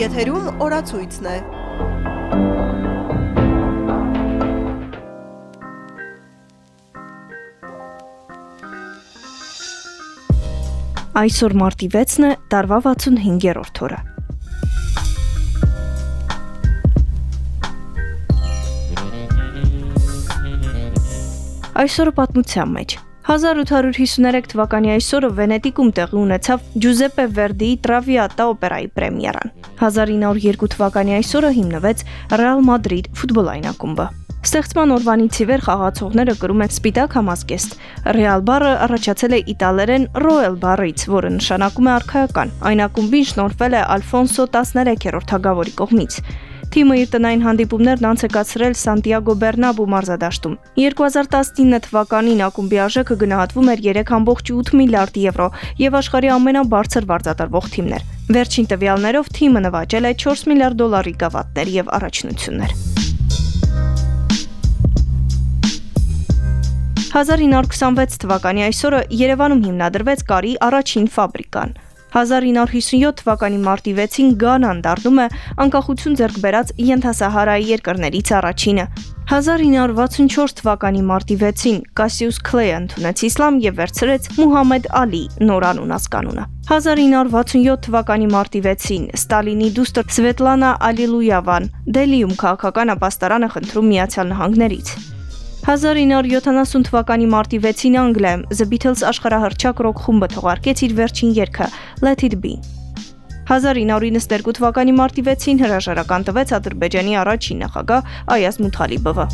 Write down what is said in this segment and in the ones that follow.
Եթերում օրացույցն է։ Այսօր մարտի 6-ն է, տարվա 65-րդ օրը։ Այսօրը պատմության մեջ 1853 թվականի այսօրը Վենետիկում տեղի ունեցավ Ջուզեպե Վերդիի Տրավիատա օպերայի պրեմիերան։ 1902 թվականի այսօրը հիմնվեց Ռեալ Մադրիդ ֆուտբոլային ակումբը։ Ստեղծման օրվանից ի վեր խաղացողները կրում են սպիտակ համազգեստ։ Ռեալ բառը առաջացել է իտալերեն Royal բառից, որը նշանակում է արքայական։ Այն ակումբին շնորհվել է Ալֆոնսո 13-րդ թագավորի կողմից։ Թիմը իր տնային հանդիպումներն անց է կացրել Սանտիագո Բեռնաբու մարզադաշտում։ 2019 թվականին ակումբի արժեքը գնահատվում էր 3.8 միլիարդ եվրո եւ աշխարհի ամենաբարձր վարձատրվող թիմն էր։ Վերջին տվյալներով թիմը նվաճել է 4 միլիարդ դոլարի գավաթներ եւ առաջնություններ։ 1926 թվականի այսօրը Երևանում հիմնադրվեց կարի առաջին ֆաբրիկան։ 1957 թվականի մարտի 6-ին Գանան դառնում է անկախություն ձեռք բերած ենթասահարայի երկրներից առաջինը։ 1964 թվականի մարտի 6-ին Կասիուս Քլեյը ընդունեց իսլամ եւ վերցրեց Մուհամեդ Ալի նորանուն ասկանունը։ 1967 թվականի մարտի 6-ին Ստալինի դուստր Սվետլանա Ալիլույավան Դելիում քաղաքական ապաստարանը խնդրում Միացյալ Նահանգներից։ 1970 թվականի մարտի 6-ին Անգլիայում The Beatles աշխարհահռչակ ռոք խումբը թողարկեց իր վերջին երգը Let It Be։ 1992 թվականի մարտի 6-ին հրաժարական տվեց Ադրբեջանի առաջին նախագահ Այազ Մութալիբովը։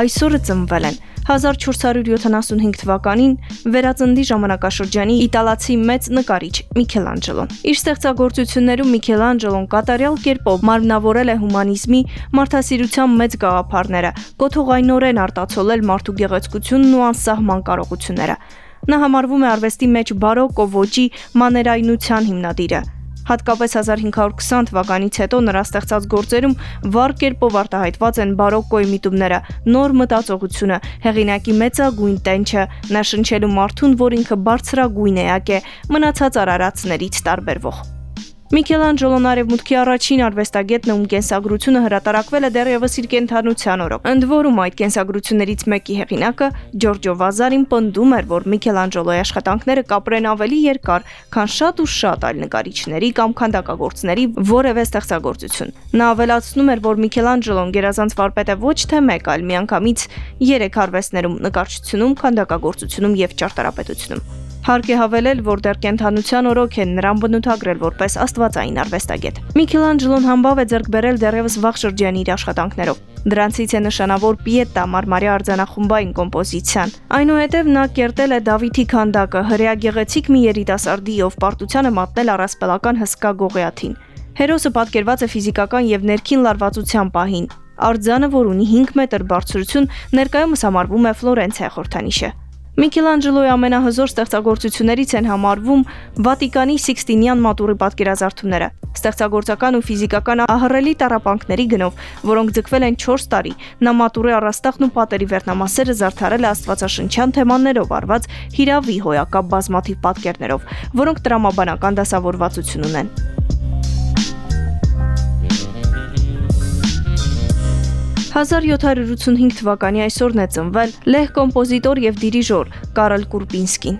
Այսօրը ծնվել են. 1475 թվականին վերածնդի ժամանակաշրջանի իտալացի մեծ նկարիչ Միքելանջելոն։ Իր ստեղծագործություններում Միքելանջելոն կատարյալ կերպով մարմնավորել է հումանիզմի մարդասիրության մեծ գաղափարները, կոթողայնորեն արտացոլել մարդու գեղեցկությունն ու անսահման կարողությունները։ Նա համարվում է արվեստի մեջ բարոկո ոճի մաներայնության հիմնադիրը։ Հատկապես 1520 թվականից հետո նրա ստեղծած գործերում վառ կերպով արտահայտված են բարոկկոյի միտումները, նոր մտածողությունը, հեղինակի մեծագույն տենչը, նա շնչելու մարդուն, որ ինքը բարձրագույն էակ է, մնացած արարածներից տարբերվող։ Միքելանջելոն արևմուտքի առաջին արվեստագետն ում կենսագրությունը հրատարակվել է դեռևս իր կենթանության օրոք։ Ընդ որում այդ կենսագրություններից մեկի հեղինակը Ջորջո Վազարին պնդում էր, որ Միքելանջելոյի աշխատանքները կապրեն ավելի երկար, քան շատ ու շատ այլ նկարիչների կամ քանդակագործների որևէ ստեղծագործություն։ Նա ավելացնում էր, որ Միքելանջելոն գերազանց վարպետ է ոչ թե մեկ, այլ միանգամից 3 արվեստներում՝ նկարչությունում, քանդակագործությունում եւ ճարտարապետությունում։ Հարկ է հավելել, որ դեռ կենթանության օրոք են նրան բնութագրել որպես աստվածային արվեստագետ։ Միքելանջելոն համբավ է ձեռք բերել դեռևս վաղ շրջանի իր աշխատանքներով։ Դրանցից է նշանավոր Պիետա մարմարի արձանախումբային կոմպոզիցիան։ Այնուհետև նա կերտել է Դավիթի քանդակը, հրեա գեղեցիկ մի երիտասարդի, ով պարտությանը մատնել առասպելական հսկա գողեաթին։ Հերոսը պատկերված է ֆիզիկական եւ ներքին լարվածության պահին։ Արձանը, որ ունի 5 մետր բարձրություն, ներկայումս համարվում է Ֆլորենցիա խորթանիշը։ Միքելանջելոյի ամենահզոր ստեղծագործություններից են համարվում Վատիկանի Սիքստինյան մատուրի պատկերազարդումները, ստեղծագործական ու ֆիզիկական ահռելի տարապանքների գնով, որոնք ձգվել են 4 տարի։ Նա մատուրի առաստաղն ու պատերի վերնամասերը զարդարել է աստվածաշնչյան թեմաներով արված հիրավի հոյակապ բազմաթիվ պատկերներով, որոնք տրամաբանական դասավորվածություն ունեն։ 1785 թվականի այսօրն է ծնվել լեհ կոմպոզիտոր եւ դիրիժոր Կարլ Կուրպինսկին։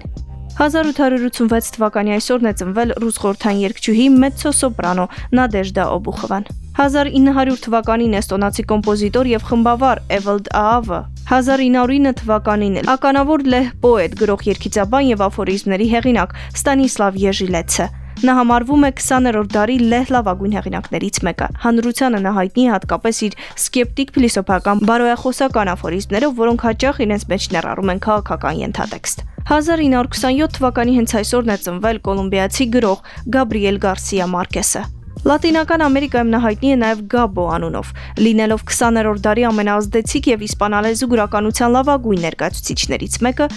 1886 թվականի այսօրն է ծնվել ռուս խորթան երգչուհի մեծո սոպրանո Նադեժդա Օբուխովան։ 1900 թվականին էստոնացի կոմպոզիտոր եւ խմբավար Էվլդ Աավը 1909 թվականին ականավոր լեհ պոետ, գրող երգիծաբան եւ աֆորիզմների հեղինակ Ստանիսլավ Եժիլեցը Նա համարվում է 20-րդ դարի լեհ լավագույն հեղինակներից մեկը։ Հանրությանը նա հայտնի հատկապես իր սկեպտիկ փիլիսոփական բարոյախոսական աֆորիզմներով, որոնք հաճախ իրենց մեջ ներառում են քաղաքական ենթատեքստ։ 1927 թվականի հենց այսօրն է ծնվել կոլումբիացի գրող Գաբրիել Գարսիա Մարկեսը։ Լատինական Ամերիկայում նա հայտնի է նաև Գաբո անունով, լինելով 20-րդ դարի ամենաազդեցիկ եւ իսպանալեզու գրականության լավագույն ներկայացուցիչներից մեկը,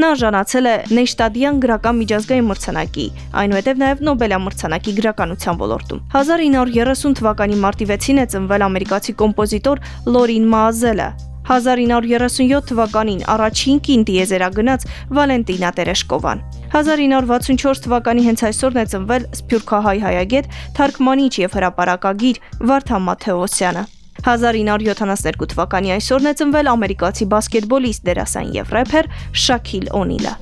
Նա արժանացել է Նեշտադյան գրական միջազգային մրցանակի, այնուհետև նաև Նոբելյան մրցանակի գրականության ոլորտում։ 1930 թվականի մարտի 6-ին է ծնվել ամերիկացի կոմպոզիտոր Լորին Մազելը։ 1937 թվականին առաջին կին դիեզերագնաց Վալենտինա Տերեշկովան։ 1964 թվականի հենց այսօրն է ծնվել Սփյուռքահայ հայագետ, թարգմանիչ եւ հրապարակագիր Վարդան Մաթեոսյանը։ 1972 թվականի այսօրն է ծնվել ամերիկացի բասկետբոլիստ, դերասան եւ рэփեր Շաքիլ Օնիլը։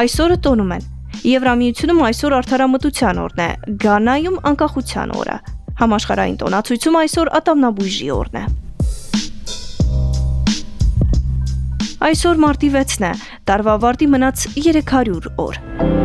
Այսօրը տոնում են։ Եվրամիությունում այսօր արդարամտության օրն է, Գանայում անկախության օրը։ Համաշխարհային տոնացույցում այսօր ատամնաբույժի օրն է։ Այսօր մարտի 6-ն է, տարվա վարտի մնաց 300 օր։